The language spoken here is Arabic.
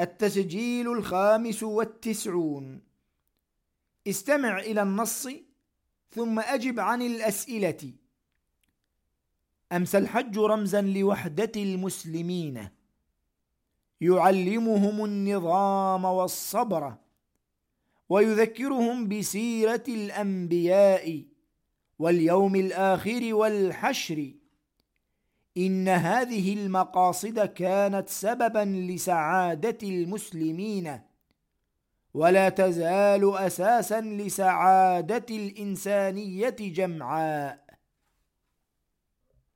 التسجيل الخامس والتسعون. استمع إلى النص ثم أجب عن الأسئلة. أمس الحج رمزا لوحدة المسلمين. يعلمهم النظام والصبر. ويذكرهم بسيرة الأنبياء واليوم الآخر والحشر. إن هذه المقاصد كانت سببا لسعادة المسلمين ولا تزال أساسا لسعادة الإنسانية جمعاء